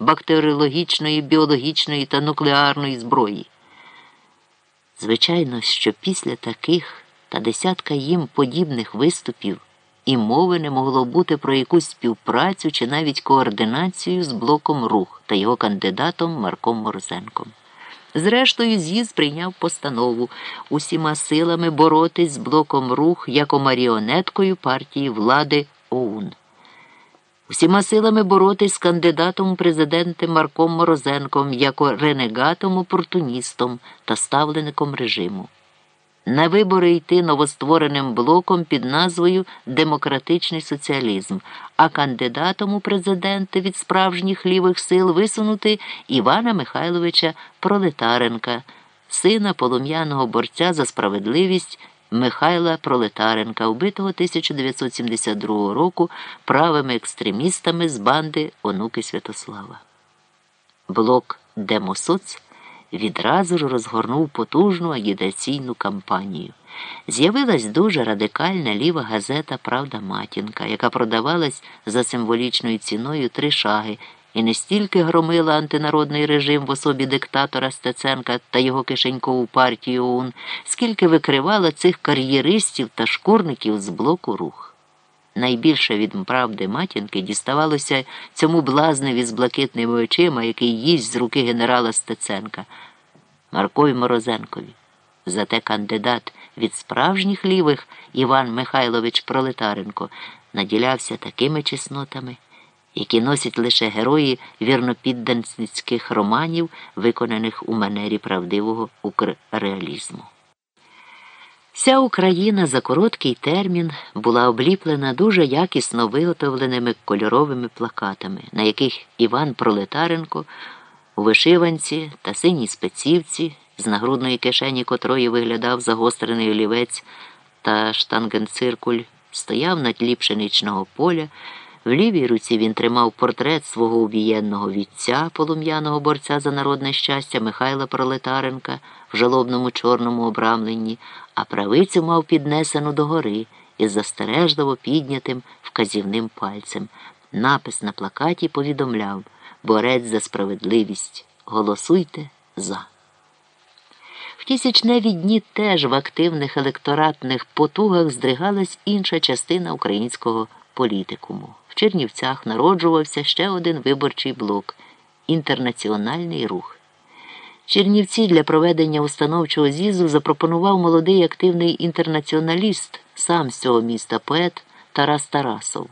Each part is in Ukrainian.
бактеріологічної, біологічної та нуклеарної зброї. Звичайно, що після таких та десятка їм подібних виступів і мови не могло бути про якусь співпрацю чи навіть координацію з блоком рух та його кандидатом Марком Морозенком. Зрештою, з'їзд прийняв постанову усіма силами боротись з блоком рух як маріонеткою партії влади ОУН. Усіма силами боротись з кандидатом у президенти Марком Морозенком як ренегатом опортуністом та ставлеником режиму. На вибори йти новоствореним блоком під назвою Демократичний соціалізм, а кандидатом у президенти від справжніх лівих сил висунути Івана Михайловича Пролетаренка, сина полум'яного борця за справедливість Михайла Пролетаренка, вбитого 1972 року правими екстремістами з банди онуки Святослава. Блок Демосоц відразу ж розгорнув потужну агітаційну кампанію. З'явилась дуже радикальна ліва газета Правда Матінка, яка продавалась за символічною ціною три шаги і не стільки громила антинародний режим в особі диктатора Стеценка та його кишенькову партію ОУН, скільки викривала цих кар'єристів та шкурників з блоку рух. Найбільше від правди матінки діставалося цьому блазневі з блакитними очима, який їсть з руки генерала Стеценка, Маркові Морозенкові. Зате кандидат від справжніх лівих Іван Михайлович Пролетаренко наділявся такими чеснотами, які носять лише герої вірнопідданницьких романів, виконаних у манері правдивого укрреалізму. Вся Україна за короткий термін була обліплена дуже якісно виготовленими кольоровими плакатами, на яких Іван Пролетаренко у вишиванці та синій спецівці, з нагрудної кишені котрої виглядав загострений олівець та штангенциркуль, стояв на тлі пшеничного поля. В лівій руці він тримав портрет свого убієнного вітця, полум'яного борця за народне щастя Михайла Пролетаренка в жалобному чорному обрамленні, а правицю мав піднесену догори із застережливо піднятим вказівним пальцем. Напис на плакаті повідомляв Борець за справедливість. Голосуйте за. В ті дні теж в активних електоратних потугах здригалась інша частина українського політикуму. Чернівцях народжувався ще один виборчий блок інтернаціональний рух. Чернівці для проведення установчого з'їзду запропонував молодий активний інтернаціоналіст, сам з цього міста поет Тарас Тарасов.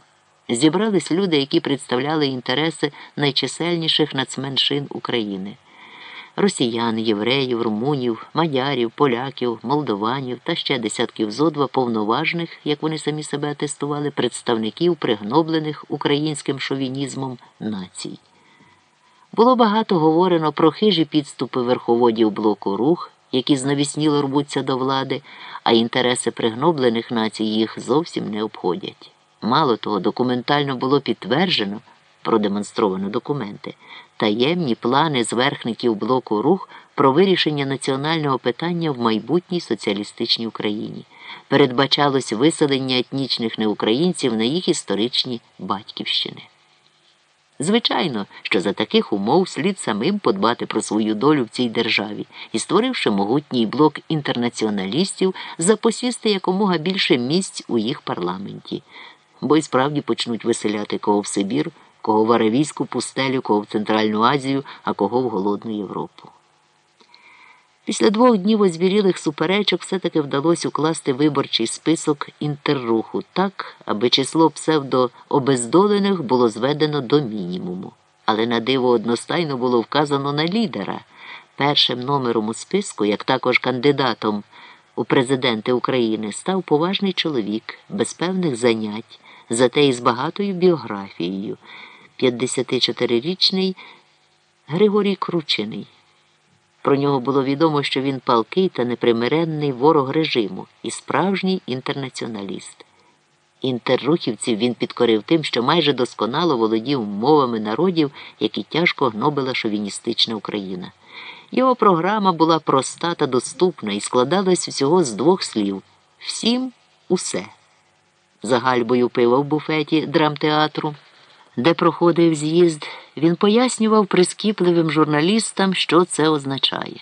Зібрались люди, які представляли інтереси найчисельніших нацменшин України росіян, євреїв, румунів, мадярів, поляків, молдованів та ще десятків зо два повноважних, як вони самі себе атестували, представників пригноблених українським шовінізмом націй. Було багато говорено про хижі підступи верховодів блоку рух, які знавісніло рвуться до влади, а інтереси пригноблених націй їх зовсім не обходять. Мало того, документально було підтверджено продемонстровано документи, таємні плани зверхників блоку рух про вирішення національного питання в майбутній соціалістичній Україні. Передбачалось виселення етнічних неукраїнців на їх історичні батьківщини. Звичайно, що за таких умов слід самим подбати про свою долю в цій державі і, створивши могутній блок інтернаціоналістів, запосісти якомога більше місць у їх парламенті, бо й справді почнуть виселяти кого в Сибір кого в Аравійську пустелю, кого в Центральну Азію, а кого в Голодну Європу. Після двох днів озвірілих суперечок все-таки вдалося укласти виборчий список інтерруху так, аби число псевдообездолених було зведено до мінімуму. Але на диво одностайно було вказано на лідера. Першим номером у списку, як також кандидатом у президенти України, став поважний чоловік без певних занять, зате із багатою біографією. 54-річний Григорій Кручений. Про нього було відомо, що він палкий та непримиренний ворог режиму і справжній інтернаціоналіст. Інтеррухівців він підкорив тим, що майже досконало володів мовами народів, які тяжко гнобила шовіністична Україна. Його програма була проста та доступна і складалась всього з двох слів всім усе. За гальбою пива в буфеті драмтеатру де проходив з'їзд, він пояснював прискіпливим журналістам, що це означає.